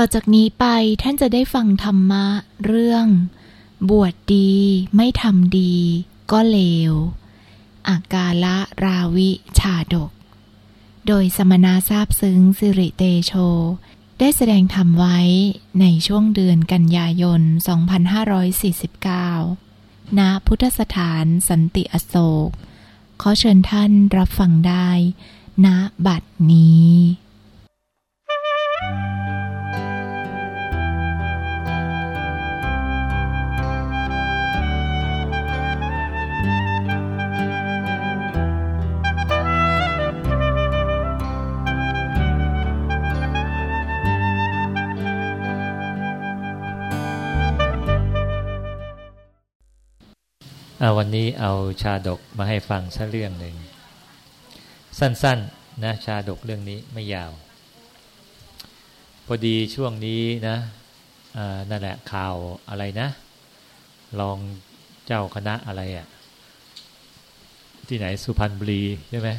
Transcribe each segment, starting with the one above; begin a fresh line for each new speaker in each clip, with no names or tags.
ต่อจากนี้ไปท่านจะได้ฟังธรรมะเรื่อง บวชดีไม่ทำดี ก็เลว อากาละราวิชาดก โดยสมณะทราบซึ้งสิริเตโช ได้แสดงธรรมไว้ในช่วงเดือนกันยายน 2549 ณ พุทธสถานสันติอโศก ขอเชิญท่านรับฟังได้ ณบัดนี้
เอาวันนี้เอาชาดกมาให้ฟังสักเรื่องหนึ่ง สั้นๆนะชาดกเรื่องนี้ไม่ยาว พอดีช่วงนี้นะนั่นแหละข่าวอะไรนะรองเจ้าคณะอะไรอะ่ะ ที่ไหนสุพรรณบุรีใช่ไหม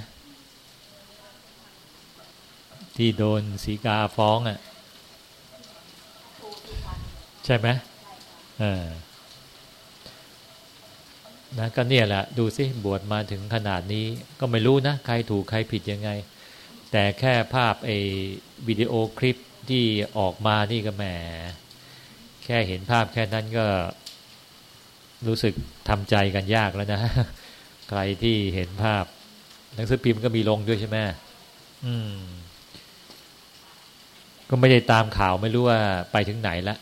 ที่โดนสีกาฟ้องอะ่ะ ใช่ไหมเออ นะก็เนี่ยแหละดูสิบวชมาถึงขนาดนี้ก็ไม่รู้นะ ใครถูกใครผิดยังไง แต่แค่ภาพไอ้วิดีโอคลิปที่ออกมานี่ก็แหมแค่เห็นภาพแค่นั้นก็รู้สึกทำใจกันยากแล้วนะ ใครที่เห็นภาพหนังสือพิมพ์ก็มีลงด้วยใช่ไหมอืม ก็ไม่ได้ตามข่าวไม่รู้ว่าไปถึงไหนละ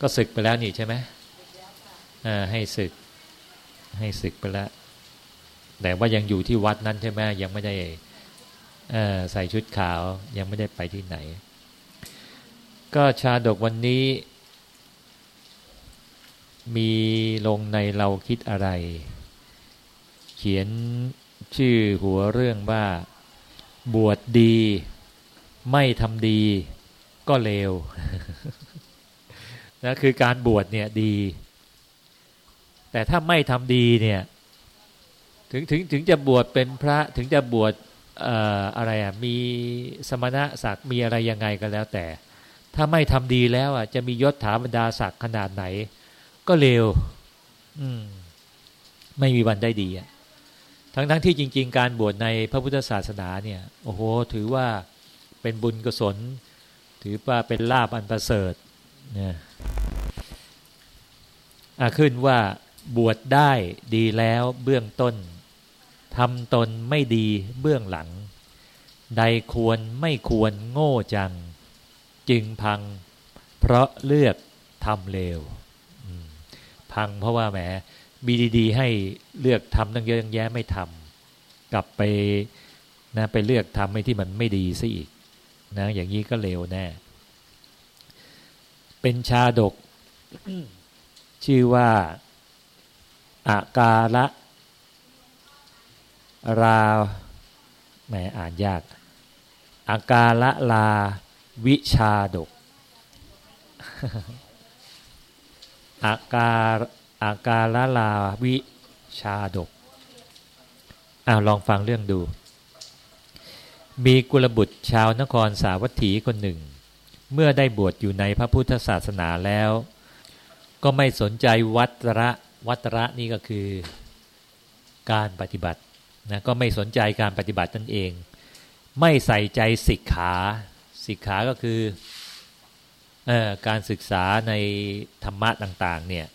ก็ศึกไปแล้วนี่ใช่ไหมอ่าให้ศึก ให้ศึกไปแล้ว แต่ว่ายังอยู่ที่วัดนั้นใช่ไหมยังไม่ได้ใส่ชุดขาวยังไม่ได้ไปที่ไหน ก็ชาดกวันนี้ มีลงในเราคิดอะไร เขียนชื่อหัวเรื่องว่า บวชดดี ไม่ทำดีก็เลวนะคือการบวชเนี่ยดี แต่ถ้าไม่ทำดีเนี่ย ถึงถึงถึงจะบวชเป็นพระถึงจะบวชอะไรอะมีสมณะศักดิ์มีอะไรยังไงก็แล้วแต่ ถ้าไม่ทำดีแล้วอะจะมียศถาบรรดาศักดิ์ขนาดไหน ก็เลวอืมไม่มีวันได้ดีอะทั้งทั้งที่จริง ๆ การบวชในพระพุทธศาสนาเนี่ยโอ้โหถือว่าเป็นบุญกุศล ถือว่าเป็นลาบอันประเสริฐเนี่ยขึ้นว่า บวชได้ดีแล้วเบื้องต้นทำตนไม่ดีเบื้องหลัง ใดควรไม่ควรโง่จัง จึงพัง เพราะเลือกทำเลวพังเพราะว่าแหมมีดีๆ ให้เลือกทำตั้งเยอะตั้งแยะไม่ทำกลับไปนะไปเลือกทำให้ที่มันไม่ดีซะอีกนะอย่างนี้ก็เลวแน่ เป็นชาดก ชื่อว่า อากาละราแหมอ่านยาก อากาละลา วิชาดก อาการอากาละลาวิชาดกอ้าวลองฟังเรื่องดู มีกุลบุตรชาวนครสาวัตถีคนหนึ่ง เมื่อได้บวชอยู่ในพระพุทธศาสนาแล้ว ก็ไม่สนใจวัตระ วัตระนี่ก็คือการปฏิบัตินะก็ไม่สนใจการปฏิบัตินั่นเอง ไม่ใส่ใจสิกขาสิกขาก็คืออการศึกษาในธรรมะต่าง ๆ เนี่ย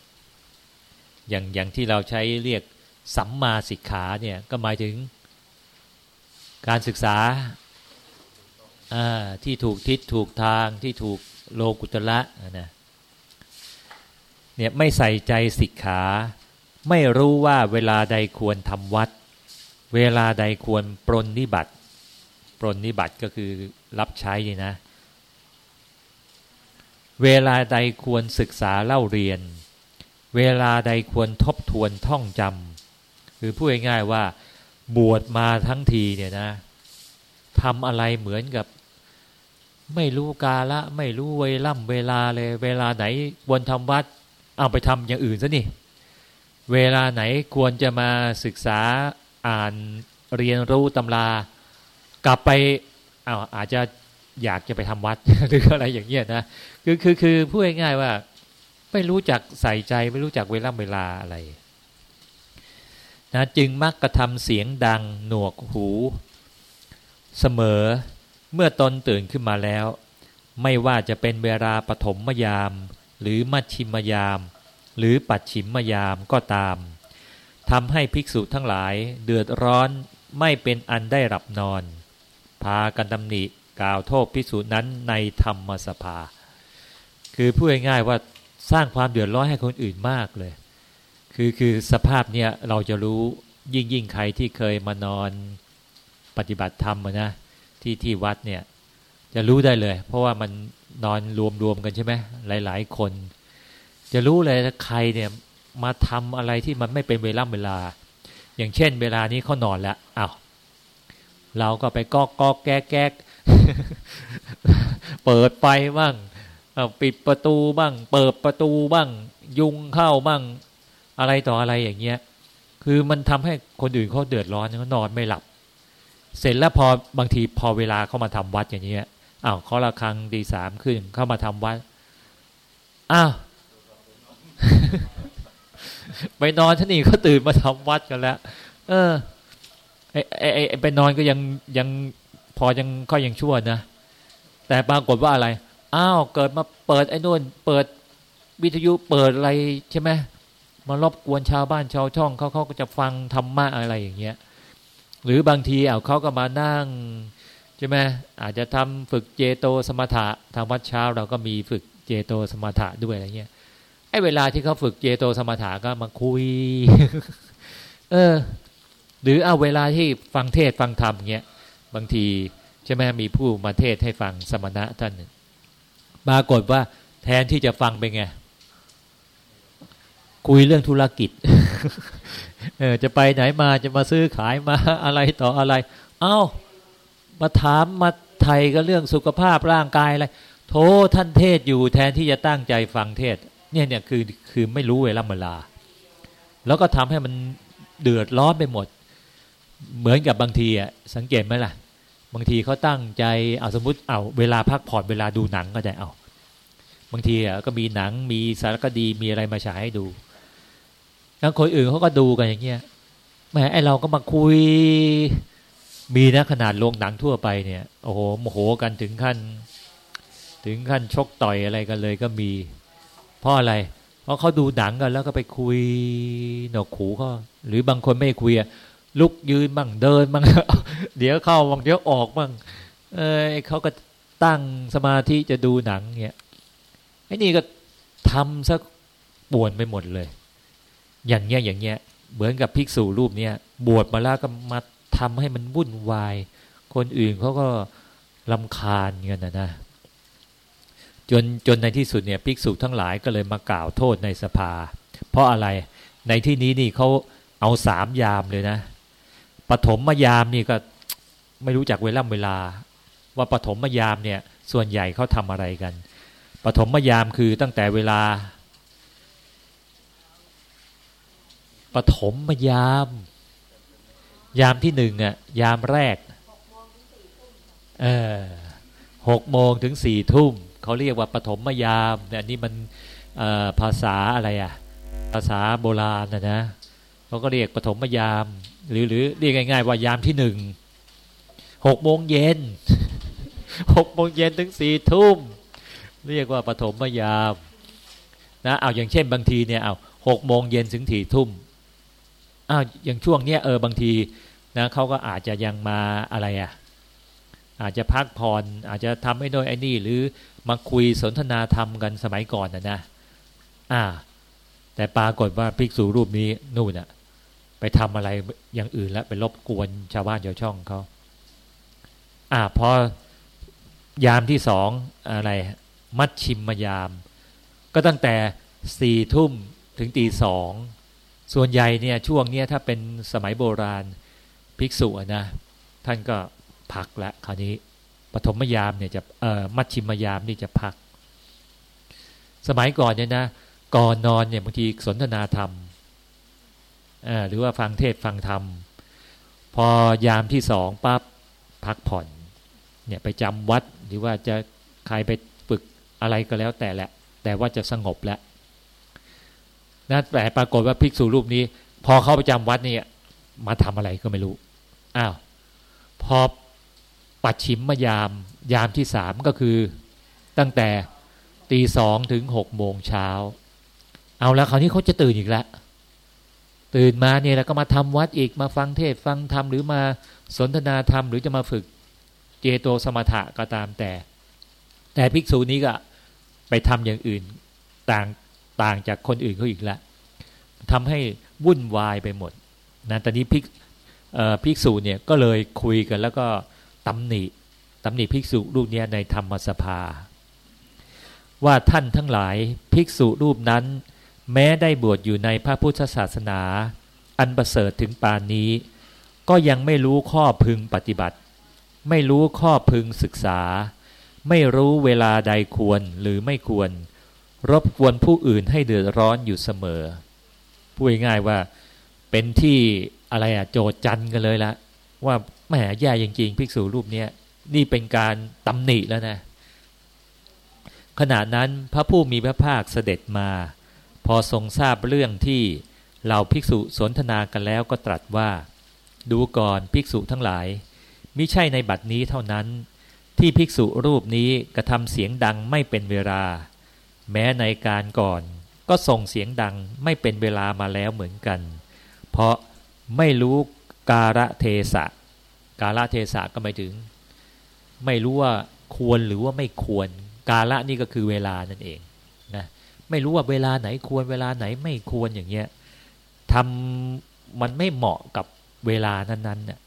อย่างอย่างที่เราใช้เรียกสัมมาสิกขาเนี่ยก็หมายถึงการศึกษาที่ถูกทิศถูกทางที่ถูกโลกุตละนะ เนี่ยไม่ใส่ใจสิกขา ไม่รู้ว่าเวลาใดควรทำวัด เวลาใดควรปรนนิบัติ ปรนนิบัติก็คือรับใช้นี่นะ เวลาใดควรศึกษาเล่าเรียน เวลาใดควรทบทวนท่องจำคือพูดง่ายๆว่า บวชมาทั้งทีเนี่ยนะทำอะไรเหมือนกับไม่รู้กาละ ไม่รู้เวล่ำเวลาเลย เวลาไหนควรทำวัด เอาไปทำอย่างอื่นซะนี่เวลาไหนควรจะมาศึกษาอ่านเรียนรู้ตำรา กลับไปอาอาจจะอยากจะไปทำวัดหรืออะไรอย่างเงี้ยนะคือคือคือพูดง่ายๆว่า ไม่รู้จักใส่ใจไม่รู้จักเวลาเวลาอะไรนะจึงมักกระทำเสียงดังหนวกหู เสมอเมื่อตนตื่นขึ้นมาแล้ว ไม่ว่าจะเป็นเวลาปฐมยาม หรือมัชชิมยาม หรือปัจฉิมมยามก็ตามทำให้ภิกษุทั้งหลายเดือดร้อนไม่เป็นอันได้หลับนอน พากันตำหนิกล่าวโทษภิกษุนั้นในธรรมสภา คือพูดง่ายๆว่าสร้างความเดือดร้อนให้คนอื่นมากเลย คือคือสภาพเนี่ยเราจะรู้ยิ่งยิ่งใครที่เคยมานอนปฏิบัติธรรมนะที่ที่วัดเนี่ยจะรู้ได้เลย เพราะว่ามัน นอนรวมๆกันใช่ไหมหลาย ๆ คน จะรู้เลยถ้าใครเนี่ยมาทำอะไรที่มันไม่เป็นเวลาเวลา อย่างเช่น เวลานี้เขานอนแล้วอา้าวเราก็ไปกอกกอกแก๊กแก๊กเปิดไฟบ้างปิดประตูบ้าง เปิดประตูบ้าง ยุงเข้าบ้าง อะไรต่ออะไรอย่างเงี้ย คือมันทำให้คนอื่นเขาเดือดร้อนเขานอนไม่หลับ เสร็จแล้วพอบางทีพอเวลาเขามาทำวัดอย่างเงี้ย อ้าวเขาละครังดีสามขึ้น เข้ามาทำวัดอ้าวไปนอนท่านี่เขาตื่นมาทำวัดกันแล้ว เออไอไอ้ไอ้ไปนอนก็ยังยังพอยังก็ยังชั่วนะ แต่ปรากฏว่าอะไร อ้าว เกิดมาเปิดไอ้นู่น เปิดวิทยุเปิดอะไรใช่ไหมมารบกวนชาวบ้านชาวช่องเขาเขาก็จะฟังธรรมะอะไรอย่างเงี้ย หรือบางทีเอาเขาก็มานั่ง ใช่ไหมอาจจะทำฝึกเจโตสมถะทางวัดเช้าเราก็มีฝึกเจโตสมถะด้วยอะไรเงี้ยไอ้เวลาที่เขาฝึกเจโตสมถะก็มาคุย เออ หรือเอาเวลาที่ฟังเทศฟังธรรมเงี้ยบางทีใช่ไหมมีผู้มาเทศให้ฟังสมณะท่านหนึ่งปรากฏว่าแทนที่จะฟังเป็นไงคุยเรื่องธุรกิจ เออจะไปไหนมาจะมาซื้อขายมาอะไรต่ออะไร เอา้า มาถามมาไทยก็เรื่องสุขภาพร่างกายอะไรโทท่านเทศอยู่แทนที่จะตั้งใจฟังเทศ เนี่ยเนี่ยคือคือไม่รู้เวลาเวลา แล้วก็ทำให้มันเดือดร้อนไปหมด เหมือนกับบางทีอะสังเกตไหมล่ะ บางทีเขาตั้งใจเอาสมมติเอาเวลาพักผ่อนเวลาดูหนังก็ได้เอาบางทีอะก็มีหนังมีสารคดีมีอะไรมาฉายให้ดูแล้วคนอื่นเขาก็ดูกันอย่างเงี้ยแหมไอเราก็มาคุย มีนะขนาดโรงหนังทั่วไปเนี่ยโอ้โหโมโหกันถึงขั้น ถึงขั้นชกต่อยอะไรกันเลยก็มีเพราะอะไร เพราะเขาดูหนังกันแล้วก็ไปคุยหนกขูเขาหรือบางคนไม่คุยอะลุกยืนบ้างเดินบ้างเดี๋ยวเข้าบางเดี๋ยวออกบ้างเออเขาก็ตั้งสมาธิจะดูหนังเงี้ยไอ้นี่ก็ทำซะป่วนไปหมดเลย อย่างเงี้ยอย่างเงี้ย เหมือนกับภิกษุรูปเนี้ยบวชมาแล้วก็มา ทำให้มันวุ่นวาย คนอื่นเขาก็ลำคาญเงี้ยนะนะจนจนในที่สุดเนี่ยภิกษุทั้งหลายก็เลยมากล่าวโทษในสภา เพราะอะไรในที่นี้นี่เขาเอาสามยามเลยนะปฐมมยามนี่ก็ไม่รู้จักเวลาเวลา ว่าปฐมมยามเนี่ยส่วนใหญ่เขาทำอะไรกันปฐมมยามคือตั้งแต่เวลาปฐมมยาม ยามที่หนึ่งอะยามแรกเออหกโมงถึงสี่ทุ่มเขาเรียกว่าปฐมยามเนี่ยนี่มันภาษาอะไรอะภาษาโบราณนะนะเขาก็เรียกปฐมยาม หรือหรือเรียกง่าย ๆ ว่ายามที่หนึ่งหกโมงเย็นหกโมงเย็นถึงสี่ทุ่มเรียกว่าปฐมยามนะเอาอย่างเช่นบางทีเนี่ยเอาหกโมงเย็นถึงถี่ทุ่ม อ้าวอย่างช่วงเนี้ยเออบางทีนะเขาก็อาจจะยังมาอะไรอะ่ะอาจจะพักผ่อนอาจจะทำให้โดยไอ้นี่ หรือมาคุยสนทนาธรรมกันสมัยก่อนนะนะอ่า แต่ปรากฏว่าภิกษุรูปนี้นู่นอะไปทำอะไรอย่างอื่นแล้วไปรบกวนชาวบ้านชาวช่องเขาอ่าพอยามที่สองอะไร มัดชิมมายาม ก็ตั้งแต่สี่ทุ่มถึงตีสอง ส่วนใหญ่เนี่ยช่วงเนี้ยถ้าเป็นสมัยโบราณภิกษุนะท่านก็พักล้วคราวนี้ปฐมยามเนี่ยจะเอ่อมัชชิมยามนี่จะพัก สมัยก่อนเนี่ยนะก่อนนอนเนี่ยบางทีสนทนาธรรมหรือว่าฟังเทศฟังธรรม พอยามที่สองปั๊บพักผ่อนเนี่ยไปจำวัดหรือว่าจะใครไปฝึกอะไรก็แล้วแต่แหละ แต่ว่าจะสงบแล้ว นะแต่ปรากฏว่าภิกษุรูปนี้ พอเข้าไปจำวัดนี่มาทำอะไรก็ไม่รู้อ้าวพอปัดชิมมายามยามที่สามก็คือตั้งแต่ตีสองถึงหกโมงเช้า เอาแล้วคราวนี้เขาจะตื่นอีกแล้วตื่นมาเนี่ยแล้วก็มาทำวัดอีกมาฟังเทศฟังธรรมหรือมาสนทนาธรรมหรือจะมาฝึกเจโตสมถะก็ตามแต่ แต่ภิกษุนี้ก็ไปทำอย่างอื่นต่าง ต่างจากคนอื่นเขาอีกแล้วทำให้วุ่นวายไปหมดนะตอนนี้ภิกภิกษุเนี่ยก็เลยคุยกันแล้วก็ตำหนิตำหนิภิกษุรูปนี้ในธรรมสภา ว่าท่านทั้งหลายภิกษุรูปนั้น แม้ได้บวชอยู่ในพระพุทธศาสนา อันประเสริฐถึงปานนี้ ก็ยังไม่รู้ข้อพึงปฏิบัติ ไม่รู้ข้อพึงศึกษา ไม่รู้เวลาใดควรหรือไม่ควร รบกวนผู้อื่นให้เดือดร้อนอยู่เสมอ พูดง่ายว่าเป็นที่อะไรอะโจดจันกันเลยละว่าแหมแย่จริงๆภิกษุรูปเนี้ยนี่เป็นการตำหนิแล้วนะ ขณะนั้นพระผู้มีพระภาคเสด็จมา พอทรงทราบเรื่องที่เราภิกษุสนทนากันแล้วก็ตรัสว่า ดูก่อนภิกษุทั้งหลายมิใช่ในบัดนี้เท่านั้น ที่ภิกษุรูปนี้กระทำเสียงดังไม่เป็นเวลา แม้ในการก่อน ก็ส่งเสียงดังไม่เป็นเวลามาแล้วเหมือนกัน เพราะไม่รู้กาละเทศะ กาละเทศะก็หมายถึง ไม่รู้ว่าควรหรือว่าไม่ควร กาละนี่ก็คือเวลานั่นเองนะไม่รู้ว่าเวลาไหนควรเวลาไหนไม่ควรอย่างเงี้ยทำมันไม่เหมาะกับเวลานั้นๆเนี่ย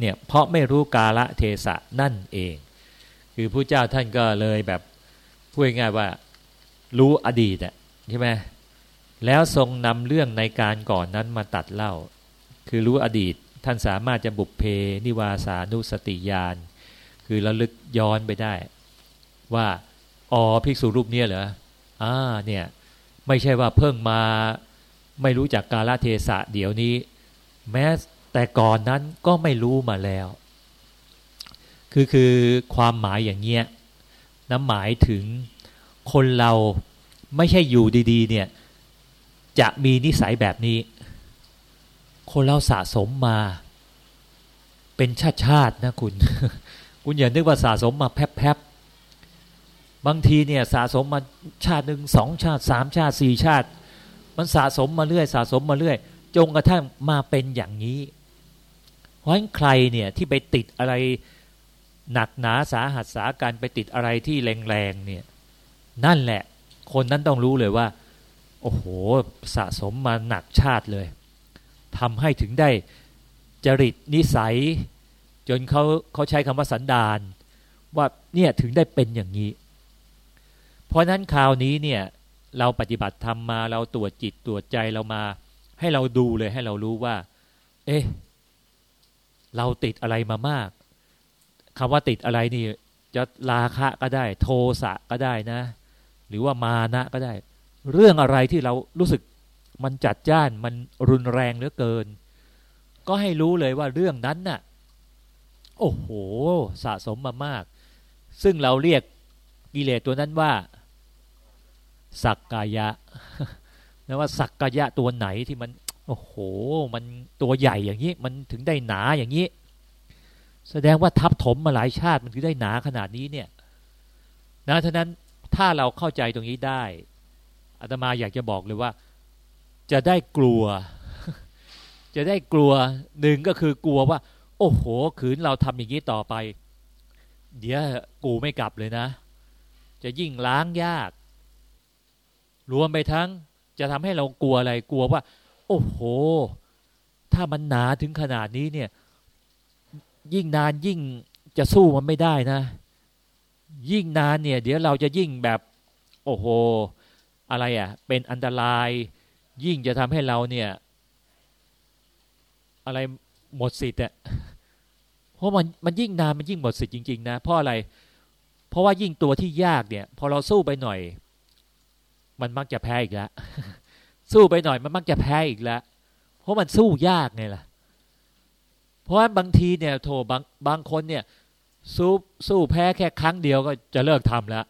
เนี่ยเพราะไม่รู้กาละเทศะนั่นเอง คือพระเจ้าท่านก็เลยแบบพูดง่ายว่า รู้อดีตอะใช่ไหมแล้วทรงนำเรื่องในการก่อนนั้นมาตัดเล่า คือรู้อดีตท่านสามารถจะบุพเพนิวาสานุสติญาณคือระลึกย้อนไปได้ ว่าอ๋อภิกษุรูปเนี้ยเหรออ่าเนี่ยไม่ใช่ว่าเพิ่งมาไม่รู้จักกาลเทศะเดี๋ยวนี้ แม้แต่ก่อนนั้นก็ไม่รู้มาแล้ว คือคือความหมายอย่างเงี้ยน้ำหมายถึง คนเราไม่ใช่อยู่ดีๆ เนี่ย จะมีนิสัยแบบนี้ คนเราสะสมมา เป็นชาติชาตินะคุณ คุณอย่านึกว่าสะสมมาแพบๆบางทีเนี่ยสะสมมาชาติหนึ่งสองชาติสามชาติสี่ชาติ มันสะสมมาเรื่อย สะสมมาเรื่อยจงกระทั่งมาเป็นอย่างนี้ เพราะฉะนั้นใครเนี่ยที่ไปติดอะไรหนักหนาสาหัสสาการไปติดอะไรที่แรงๆเนี่ย นั่นแหละ คนนั้นต้องรู้เลยว่า โอ้โห สะสมมาหนักชาติเลยทำให้ถึงได้จริตนิสัย จนเขาเขาใช้คำว่าสันดาน ว่าเนี่ยถึงได้เป็นอย่างนี้ เพราะนั้นคราวนี้เนี่ยเราปฏิบัติธรรมมาเราตรวจจิตตรวจใจเรามา ให้เราดูเลยให้เรารู้ว่า เอ๊ะเราติดอะไรมามากคำว่าติดอะไรนี่ จะราคะก็ได้ โทสะก็ได้นะ หรือว่ามานะก็ได้ เรื่องอะไรที่เรารู้สึกมันจัดจ้านมันรุนแรงเหลือเกิน ก็ให้รู้เลยว่าเรื่องนั้นน่ะ โอ้โห สะสมมามาก ซึ่งเราเรียกกิเลสตัวนั้นว่า สักกายะนะว่าสักกายะตัวไหนที่มัน โอ้โห มันตัวใหญ่อย่างนี้ มันถึงได้หนาอย่างนี้ แสดงว่าทับถมมาหลายชาติมันถึงได้หนาขนาดนี้เนี่ยนะท่านั้น ถ้าเราเข้าใจตรงนี้ได้อาตมาอยากจะบอกเลยว่า จะได้กลัว จะได้กลัวหนึ่งก็คือกลัวว่า โอ้โหขืนเราทำอย่างนี้ต่อไป เดี๋ยวกูไม่กลับเลยนะ จะยิ่งล้างยาก รวมไปทั้ง จะทำให้เรากลัวอะไรกลัวว่า โอ้โห ถ้ามันหนาถึงขนาดนี้เนี่ย ยิ่งนานยิ่งจะสู้มันไม่ได้นะ ยิ่งนานเนี่ย เดี๋ยวเราจะยิ่งแบบ โอ้โห อะไรอะ่ะ เป็นอันตราย ยิ่งจะทำให้เราเนี่ย อะไรหมดสิทธิ์อะเพราะมันมันยิ่งนานมันยิ่งหมดสิทธิ์จริง ๆ นะ เพราะอะไร เพราะว่ายิ่งตัวที่ยากเนี่ย พอเราสู้ไปหน่อย มันมักจะแพ้อีกแล้วสู้ไปหน่อยมันมักจะแพ้อีกแล้วเพราะมันสู้ยากไงล่ะ เพราะว่าบางทีเนี่ยโถบางบางคนเนี่ย สู้สู้แพ้แค่ครั้งเดียวก็จะเลิกทำแล้ว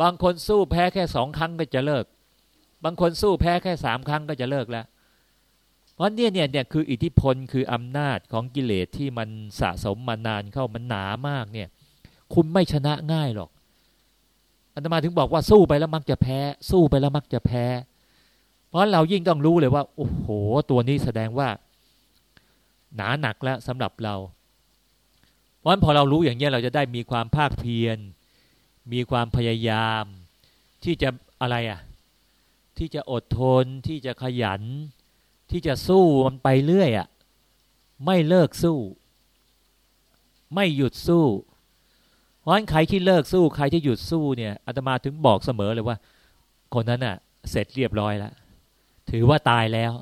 บางคนสู้แพ้แค่สองครั้งก็จะเลิก บางคนสู้แพ้แค่สามครั้งก็จะเลิกแล้ว เพราะเนี่ยเนี่ยเนี่ยคืออิทธิพลคืออำนาจของกิเลสที่มันสะสมมานานเข้ามันหนามากเนี่ย คุณไม่ชนะง่ายหรอกอันตมาถึงบอกว่าสู้ไปแล้วมักจะแพ้ สู้ไปแล้วมักจะแพ้ เพราะเรายิ่งต้องรู้เลยว่า โอ้โห ตัวนี้แสดงว่า หนาหนักแล้วสำหรับเรา เพราะฉะนั้นพอเรารู้อย่างนี้เราจะได้มีความภาคเพียร มีความพยายาม ที่จะอะไรอะ ที่จะอดทนที่จะขยัน ที่จะสู้มันไปเรื่อยอะไม่เลิกสู้ ไม่หยุดสู้ เพราะฉะนั้นใครที่เลิกสู้ ใครที่หยุดสู้เนี่ยอาตมาถึงบอกเสมอเลยว่า คนนั้นอะ เสร็จเรียบร้อยแล้วถือว่าตายแล้ว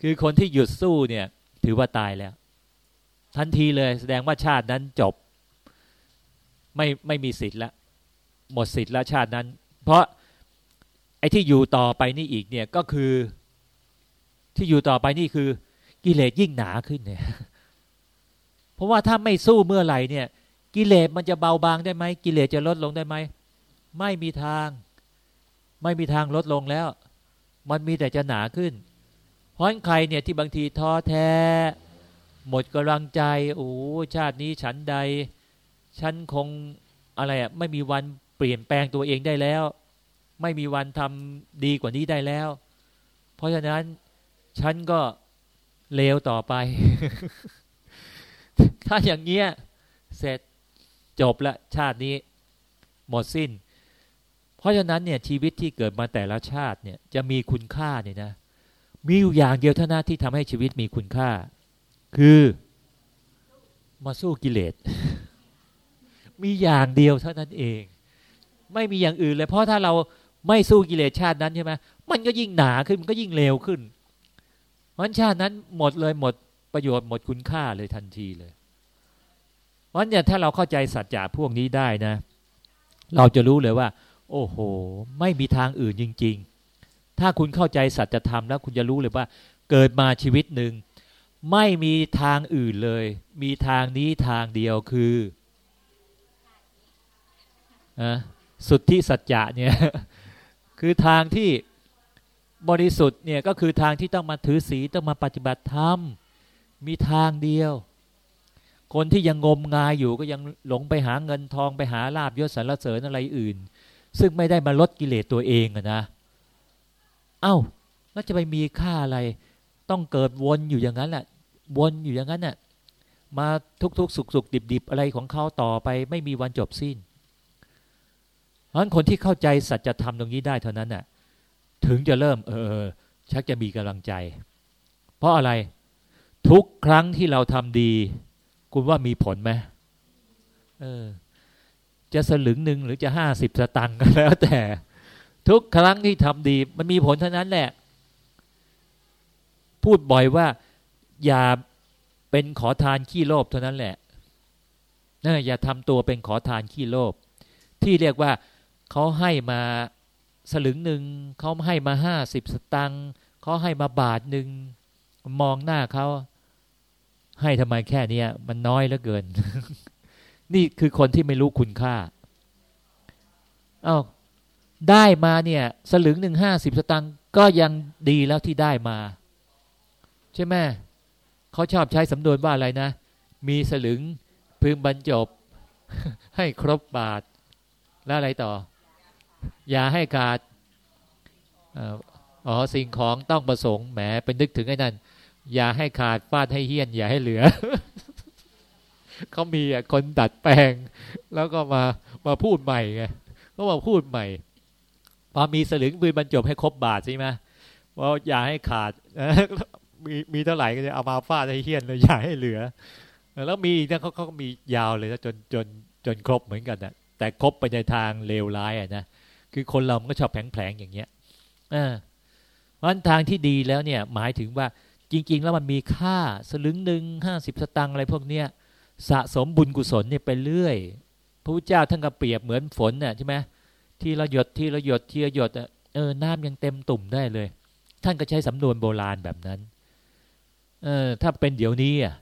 คือคนที่หยุดสู้เนี่ย ถือว่าตายแล้ว ทันทีเลยแสดงว่าชาตินั้นจบ ไม่ไม่มีสิทธิ์ล้วหมดสิทธิ์ล้วชาตินั้น เพราะไอ้ที่อยู่ต่อไปนี่อีกเนี่ยก็คือที่อยู่ต่อไปนี่คือกิเลสยิ่งหนาขึ้นเนี่ย เพราะว่าถ้าไม่สู้เมื่อไหร่เนี่ย กิเลสมันจะเบาบางได้ไหมกิเลสจะลดลงได้ไหมไม่มีทาง ไม่มีทางลดลงแล้ว มันมีแต่จะหนาขึ้นเพราะใครเนี่ยที่บางทีท้อแท้ หมดกำลังใจโอ้ชาตินี้ฉันใด ฉันคงอะไรอะไม่มีวันเปลี่ยนแปลงตัวเองได้แล้ว ไม่มีวันทำดีกว่านี้ได้แล้ว เพราะฉะนั้นฉันก็เลวต่อไป ถ้าอย่างเงี้ยเสร็จจบละชาตินี้ หมดสิ้น เพราะฉะนั้นเนี่ยชีวิตที่เกิดมาแต่ละชาติเนี่ยจะมีคุณค่าเนี่ยนะ มีอยู่อย่างเดียวเท่านั้นที่ทำให้ชีวิตมีคุณค่า คือมาสู้กิเลส มีอย่างเดียวเท่านั้นเอง ไม่มีอย่างอื่นเลยเพราะถ้าเราไม่สู้กิเลสชาตินั้นใช่ไหมมันก็ยิ่งหนาขึ้นมันก็ยิ่งเร็วขึ้นเพราะชาตินั้นหมดเลยหมดประโยชน์หมดคุณค่าเลยทันทีเลยเพราะเนี่ยถ้าเราเข้าใจสัจจะพวกนี้ได้นะ เราจะรู้เลยว่า โอ้โห ไม่มีทางอื่นจริง ๆ ถ้าคุณเข้าใจสัจธรรมแล้วคุณจะรู้เลยว่า เกิดมาชีวิตหนึ่ง ไม่มีทางอื่นเลย มีทางนี้ทางเดียวคืออสุดที่สัจจะเนี่ย คือทางที่บริสุทธิ์เนี่ยก็คือทางที่ต้องมาถือศีลต้องมาปฏิบัติธรรม มีทางเดียว คนที่ยังงมงายอยู่ก็ยังหลงไปหาเงินทองไปหาลาบยศสรรเสริญอะไรอื่น ซึ่งไม่ได้มาลดกิเลสตัวเองอะนะ เอา้าแล้วจะไปมีค่าอะไร ต้องเกิดวนอยู่อย่างนั้นแหละวนอยู่อย่างนั้นน่ะมาทุกๆ สุกๆดิบๆอะไรของเขาต่อไป ไม่มีวันจบสิ้นเพราะฉะนั้นคนที่เข้าใจสัจธรรมตรงนี้ได้เท่านั้นน่ะ ถึงจะเริ่ม เออชักจะมีกำลังใจ เพราะอะไรทุกครั้งที่เราทำดี คุณว่ามีผลไหมเออ จะสลึงหนึ่งหรือจะห้าสิบสตังค์ก็แล้วแต่ ทุกครั้งที่ทำดี มันมีผลเท่านั้นแหละ พูดบ่อยว่า อย่าเป็นขอทานขี้โลภเท่านั้นแหละนะอย่าทำตัวเป็นขอทานขี้โลภที่เรียกว่าเขาให้มาสลึงหนึ่งเขาให้มาห้าสิบสตังค์เขาให้มาบาทหนึ่งมองหน้าเขาให้ทำไมแค่นี้มันน้อยเหลือเกิน นี่คือคนที่ไม่รู้คุณค่าเอา้าได้มาเนี่ย สลึงหนึ่งห้าสิบสตังค์ก็ยังดีแล้วที่ได้มา ใช่ไหมเขาชอบใช้สำนวนว่าอะไรนะ มีสลึงพึงบรรจบ ให้ครบบาท แล้วอะไรต่อ อย่าให้ขาดอ๋อสิ่งของต้องประสงค์แหมเป็นนึกถึงไอ้นั่นอย่าให้ขาดฟาดให้เฮี้ยน อย่าให้เหลือเขามีคนดัดแปลง แล้วก็มามาพูดใหม่ไงก็มาพูดใหม่ พอมีสลึงปืนบรรจบให้ครบบาทใช่ไหมว่าอย่าให้ขาด มีมีเท่าไหร่ก็จะเอามาฟาดให้เฮี้ยนเลยอย่าให้เหลือ แล้วมีนะเขาเขาก็มียาวเลยนะจนจนจนครบเหมือนกันนะแต่ครบไปในทางเลวร้ายอะนะคือคนเรามันก็ชอบแผลงๆอย่างเงี้ยอ่าเพราะทางที่ดีแล้วเนี่ยหมายถึงว่าจริง ๆ แล้วมันมีค่าสลึงหนึ่งห้าสิบสตังค์อะไรพวกเนี้ยสะสมบุญกุศลเนี่ยไปเรื่อยพระพุทธเจ้าท่านก็เปรียบเหมือนฝนน่ะใช่ไหมที่เราหยดที่เราหยดที่เราหยดเออน้ำยังเต็มตุ่มได้เลย ท่านก็ใช้สำนวนโบราณแบบนั้น เออ ถ้าเป็นเดี๋ยวนี้อะ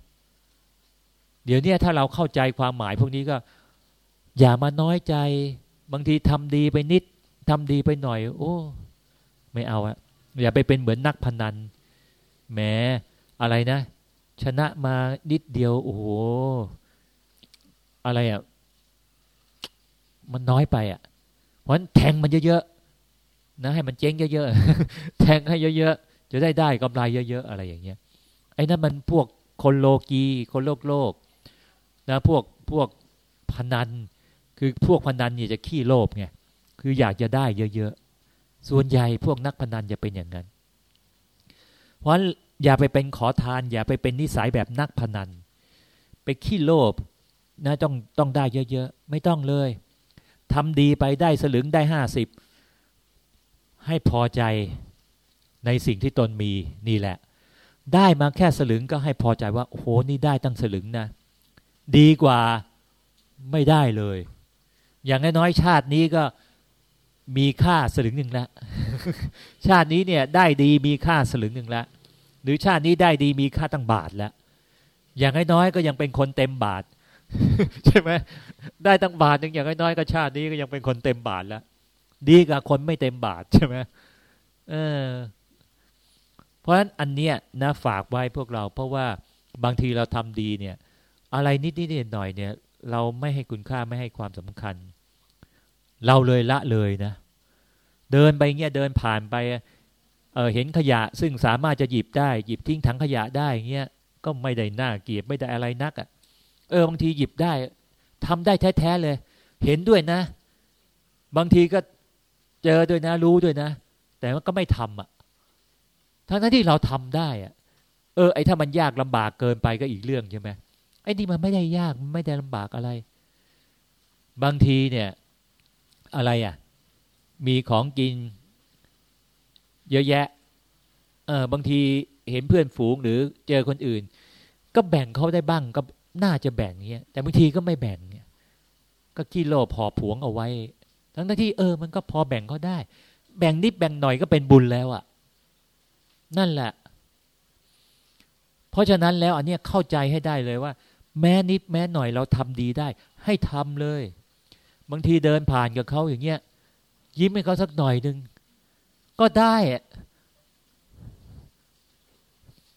เดี๋ยวนี้ถ้าเราเข้าใจความหมายพวกนี้ก็ อย่ามาน้อยใจ บางทีทำดีไปนิดทำดีไปหน่อย โอ้ ไม่เอาอะอย่าไปเป็นเหมือนนักพนันแหมอะไรนะ ชนะมานิดเดียว โอ้โหอะไรอะมันน้อยไปอะเพราะฉะนั้นแทงมันเยอะๆนะให้มันเจ๊งเยอะๆแทงให้เยอะๆจะได้ได้กำไรเยอะ ๆ อะไรอย่างเงี้ย ไอ้นั่นมันพวกคนโลกีคนโลกโลกนะพวกพวกพนัน คือพวกพนันเนี่ยจะขี้โลภไงคืออยากจะได้เยอะๆ ส่วนใหญ่พวกนักพนันจะเป็นอย่างนั้น เพราะอย่าไปเป็นขอทาน อย่าไปเป็นนิสัยแบบนักพนัน ไปขี้โลภนะต้องต้องได้เยอะๆ ไม่ต้องเลยทำดีไปได้สลึงได้ห้าสิบให้พอใจในสิ่งที่ตนมีนี่แหละ ได้มาแค่สลึงก็ให้พอใจว่า โอ้โห นี่ได้ตั้งสลึงนะ ดีกว่าไม่ได้เลย อย่างน้อยชาตินี้ก็มีค่าสลึงหนึ่งล้วชาตินี้เนี่ยได้ดีมีค่าสลึงหนึ่งล้วหรือชาตินี้ได้ดีมีค่าตั้งบาทแล้วอย่างน้อยๆก็ยังเป็นคนเต็มบาท ใช่ไหมได้ตั้งบาทหนึ่งอย่างน้อยๆก็ชาตินี้ก็ยังเป็นคนเต็มบาทแล้วดีกว่าคนไม่เต็มบาทใช่ไหมเออ เพราะฉะนั้นอันเนี้ยนะฝากไว้พวกเรา เพราะว่าบางทีเราทำดีเนี่ย อะไรนิดนิดหน่อยเนี่ย เราไม่ให้คุณค่าไม่ให้ความสำคัญ เราเลยละเลยนะ เดินไปเงี้ยเดินผ่านไปเออเห็นขยะซึ่งสามารถจะหยิบได้ หยิบทิ้งถังขยะได้เงี้ยก็ไม่ได้น่าเกลียดไม่ได้อะไรนักอะ่ะเออบางทีหยิบได้ทำได้แท้ๆเลย เห็นด้วยนะ บางทีก็เจอด้วยนะ รู้ด้วยนะ แต่ว่าก็ไม่ทำอะ ทั้งนั้นที่เราทำได้อะเออไอ้ถ้ามันยากลำบากเกินไปก็อีกเรื่องใช่ไหมไอ้นี่มันไม่ได้ยากมันไม่ได้ลำบากอะไร บางทีเนี่ย อะไรอะ มีของกิน เยอะแยะ เออบางทีเห็นเพื่อนฝูงหรือเจอคนอื่น ก็แบ่งเขาได้บ้างก็น่าจะแบ่งเงี้ย แต่บางทีก็ไม่แบ่งเนี่ย ก็ขี้โลภพอผวงเอาไว้ ทั้งที่เออ มันก็พอแบ่งเขาได้ แบ่งนิดแบ่งหน่อยก็เป็นบุญแล้วอะ่ะ นั่นแหละ เพราะฉะนั้นแล้วอันนี้เข้าใจให้ได้เลยว่า แม้นิดแม้หน่อยเราทำดีได้ ให้ทำเลย บางทีเดินผ่านกับเขาอย่างเงี้ย ยิ้มให้เขาสักหน่อยหนึ่งก็ได้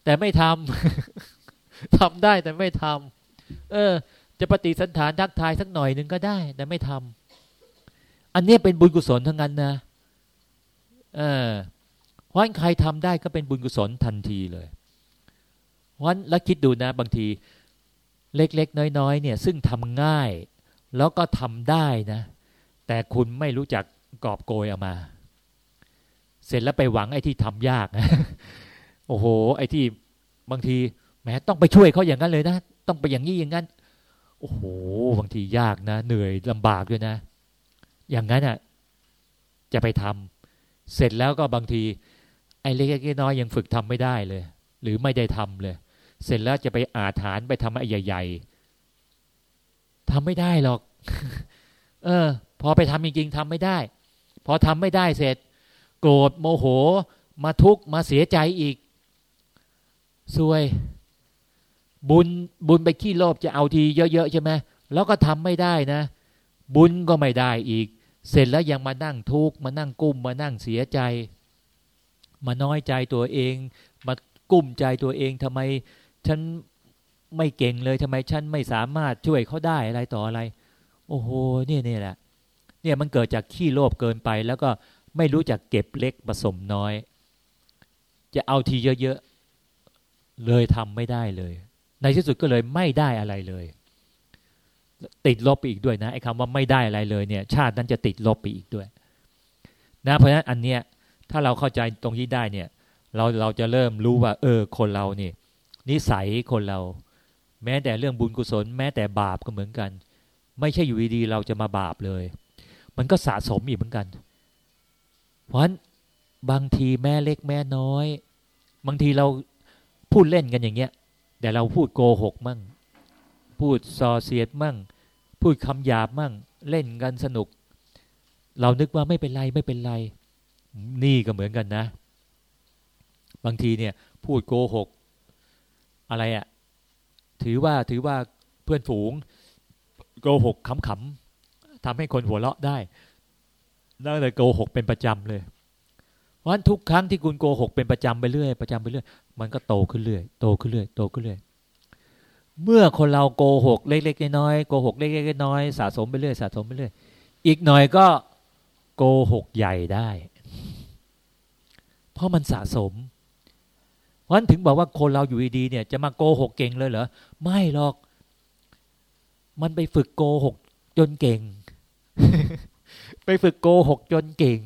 แต่ไม่ทำทำได้แต่ไม่ทำเออ จะปฏิสันฐานทักทายสักหน่อยหนึ่งก็ได้ แต่ไม่ทำอันนี้เป็นบุญกุศลทั้งนั้นนะ เออ เพราะใครทำได้ก็เป็นบุญกุศลทันทีเลยเพราะแล้วคิดดูนะ บางทีเล็กๆ น้อยๆ เนี่ย ซึ่งทำง่าย แล้วก็ทำได้นะ แต่คุณไม่รู้จักกอบโกยออกมา เสร็จแล้วไปหวังไอ้ที่ทำยากนะโอ้โห ไอ้ที่บางทีแม้ต้องไปช่วยเขาอย่างนั้นเลยนะ ต้องไปอย่างนี้อย่างนั้น โอ้โห บางทียากนะ เหนื่อยลำบากด้วยนะ อย่างนั้นอะ จะไปทำเสร็จแล้วก็บางที ไอ้เล็กๆน้อยยังฝึกทำไม่ได้เลย หรือไม่ได้ทำเลย เสร็จแล้วจะไปอาถานไปทำไอ้ใหญ่ ๆทำไม่ได้หรอก เออ พอไปทำจริงๆทำไม่ได้ พอทำไม่ได้เสร็จ โกรธโมโห มาทุกข์มาเสียใจอีกซวย บุญบุญไปขี้โลภจะเอาทีเยอะๆใช่ไหมแล้วก็ทำไม่ได้นะ บุญก็ไม่ได้อีก เสร็จแล้วยังมานั่งทุกข์มานั่งกุ้มมานั่งเสียใจ มาน้อยใจตัวเอง มากุ้มใจตัวเองทำไม ฉันไม่เก่งเลยทำไมฉันไม่สามารถช่วยเขาได้อะไรต่ออะไร โอ้โหเนี่ยนี่แหละ เนี่ยมันเกิดจากขี้โลภเกินไป แล้วก็ไม่รู้จักเก็บเล็กผสมน้อย จะเอาทีเยอะๆเลยทำไม่ได้เลย ในที่สุดก็เลยไม่ได้อะไรเลย ติดลบไปอีกด้วยนะไอ้คำว่าไม่ได้อะไรเลยเนี่ย ชาตินั้นจะติดลบไปอีกด้วย นะเพราะฉะนั้นอันเนี้ย ถ้าเราเข้าใจตรงนี้ได้เนี่ย เราเราจะเริ่มรู้ว่า เออ คนเราเนี่ยนิสัยคนเรา แม้แต่เรื่องบุญกุศล แม้แต่บาปก็เหมือนกัน ไม่ใช่อยู่ดีๆเราจะมาบาปเลย มันก็สะสมอีกเหมือนกัน เพราะฉะนั้นบางทีแม่เล็กแม่น้อย บางทีเราพูดเล่นกันอย่างเงี้ย แต่เราพูดโกหกมั่ง พูดซอเสียดมั่ง พูดคำหยาบมั่ง เล่นกันสนุก เรานึกว่าไม่เป็นไรไม่เป็นไร นี่ก็เหมือนกันนะ บางทีเนี่ยพูดโกหก อะไรอะ่ะถือว่าถือว่าเพื่อนฝูง โกหกขำๆทำให้คนหัวเราะได้นั่นเลยโกหกเป็นประจำเลยเพราะฉะนั้นทุกครั้งที่คุณโกหกเป็นประจำไปเรื่อยประจำไปเรื่อยมันก็โตขึ้นเรื่อยโตขึ้นเรื่อยโตขึ้นเรื่อยเมื่อคนเราโกหกเล็กๆน้อยๆโกหกเล็กๆน้อยๆสะสมไปเรื่อยสะสมไปเรื่อยอีกหน่อยก็โกหกใหญ่ได้ เพราะมันสะสม เพราะนั้นถึงบอกว่าคนเราอยู่ดีเนี่ย จะมาโกหกเก่งเลยเหรอ ไม่หรอก มันไปฝึกโกหกจนเก่ง ไปฝึกโกหกจนเก่ง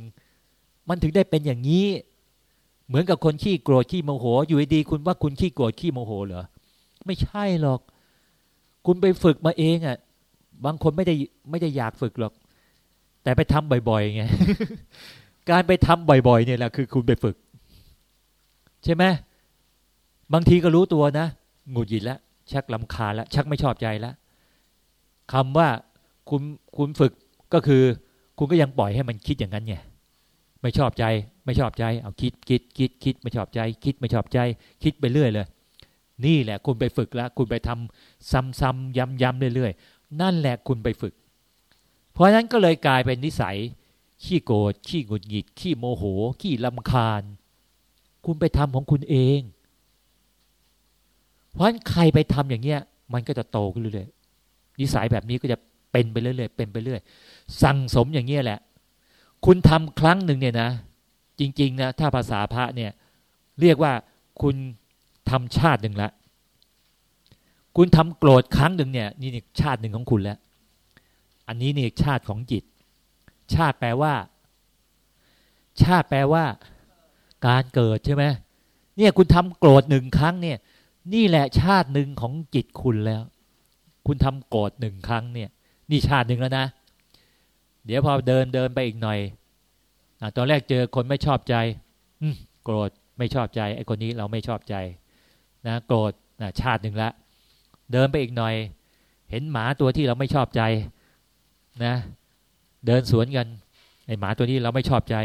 มันถึงได้เป็นอย่างนี้ เหมือนกับคนขี้โกรธขี้โมโห อยู่ดีคุณว่าคุณขี้โกรธขี้โมโหเหรอ ไม่ใช่หรอก คุณไปฝึกมาเองอะ่ะ บางคนไม่ได้ไม่ได้อยากฝึกหรอก แต่ไปทำบ่อยๆไงการไปทำบ่อย ๆ เนี่ยแหละคือคุณไปฝึก ใช่ไหมบางทีก็รู้ตัวนะหงุดหงิดแล้วชักลำคาแล้วชักไม่ชอบใจแล้วคำว่าคุณคุณฝึกก็คือ คุณก็ยังปล่อยให้มันคิดอย่างนั้นไงไม่ชอบใจ ไม่ชอบใจเอาคิดคิดคิดคิดไม่ชอบใจ คิดไม่ชอบใจ คิดไปเรื่อยเลย นี่แหละ คุณไปฝึกแล้วคุณไปทำซ้ำๆย้ำๆเรื่อยๆนั่นแหละคุณไปฝึก เพราะฉะนั้นก็เลยกลายเป็นนิสัย ขี้โกรธขี้หงุดหงิด ขี้โมโห ขี้ลำคาญ คุณไปทำของคุณเอง เพราะฉะนั้นใครไปทำอย่างเงี้ย มันก็จะโตขึ้นเรื่อยๆนิสัยแบบนี้ก็จะเป็นไปเรื่อยๆเป็นไปเรื่อยสั่งสมอย่างเงี้ยแหละ คุณทำครั้งหนึ่งเนี่ยนะ จริง ๆ นะ ถ้าภาษาพระเนี่ย เรียกว่าคุณทำชาติหนึ่งละ คุณทำโกรธครั้งหนึ่งเนี่ย นี่ชาติหนึ่งของคุณแล้ว อันนี้นี่ชาติของจิต ชาติแปลว่า ชาติแปลว่า การเกิดใช่ไหมเนี่ยคุณทำโกรธหนึ่งครั้งเนี่ย นี่แหละชาติหนึ่งของจิตคุณแล้ว คุณทำโกรธหนึ่งครั้งเนี่ย นี่ชาติหนึ่งแล้วนะ เดี๋ยวพอเดินเดินไปอีกหน่อยอตอนแรกเจอคนไม่ชอบใจ อืโกรธไม่ชอบใจไอ้คนนี้เราไม่ชอบใจนะโกรธนะชาติหนึ่งละ เดินไปอีกหน่อย เห็นหมาตัวที่เราไม่ชอบใจนะ เดินสวนกันไอหมาตัวนี้เราไม่ชอบใจ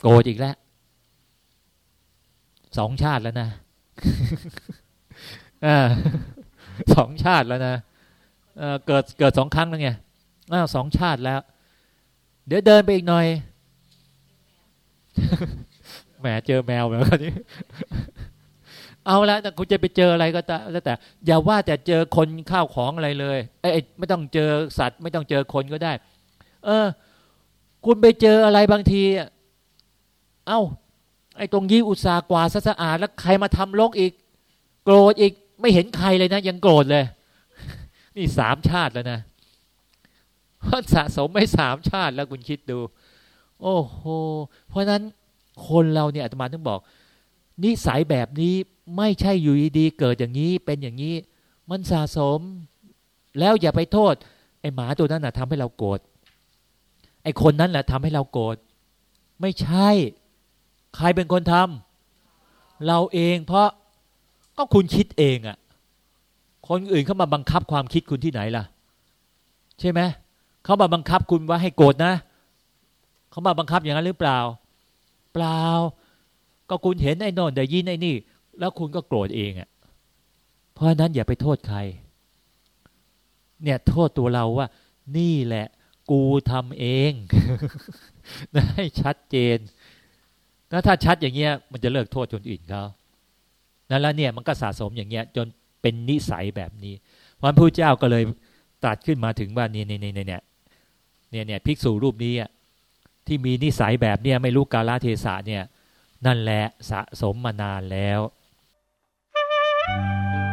โกรธอีกแล้ว สองชาติแล้วนะสองชาติแล้วนะเกิดเกิดสองครั้งแล้วไงสองชาติแล้ว เดี๋ยวเดินไปอีกหน่อยแหมเจอแมวแบบนี้ เอาละแต่คุณจะไปเจออะไรก็ตามแล้วแต่ อย่าว่าแต่เจอคนข้าวของอะไรเลยไอ้ไม่ต้องเจอสัตว์ ไม่ต้องเจอคนก็ได้ เออ คุณไปเจออะไรบางที เอ้า ไอ้ตรงยี่อุตสาหกว่าสะอาดแล้วใครมาทำลกอีก โกรธอีกไม่เห็นใครเลยนะ ยังโกรธเลย นี่สามชาติแล้วนะสะสมไม่สามชาติแล้วคุณคิดดู โอ้โหเพราะนั้นคนเราเนี่ยอาตมาต้องบอก นิสัยแบบนี้ไม่ใช่อยู่ดีเกิดอย่างนี้เป็นอย่างนี้ มันสะสม แล้วอย่าไปโทษ ไอ้หมาตัวนั้นนะทำให้เราโกรธไอ้คนนั้นแหละทำให้เราโกรธไม่ใช่ ใครเป็นคนทำเราเองเพราะก็คุณคิดเองอะ่ะ คนอื่นเข้ามาบังคับความคิดคุณที่ไหนล่ะ ใช่ไหมเขามาบังคับคุณว่าให้โกรธนะเขามาบังคับอย่างนั้นหรือเปล่า เปล่า ก็คุณเห็นไอ้นอนได้ยินไอ้นี่ แล้วคุณก็โกรธเองอะ่ะ เพราะนั้นอย่าไปโทษใคร เนี่ยโทษตัวเราว่า นี่แหละ กูทำเองนะให้ชัดเจน แล้วถ้าชัดอย่างเงี้ยมันจะเลิกโทษคนอื่นเขานั่นแล้วเนี่ยมันก็สะสมอย่างเงี้ยจนเป็นนิสัยแบบนี้วันพระเจ้าก็เลยตัดขึ้นมาถึงว่าเนี่นี่นี่ยเนี่ยเนี่ยเนี่ยภิกษุรูปนี้ที่มีนิสัยแบบเนี้ยไม่รู้กาลเทศะเนี่ยนั่นแหละสะสมมานานแล้ว Thank you.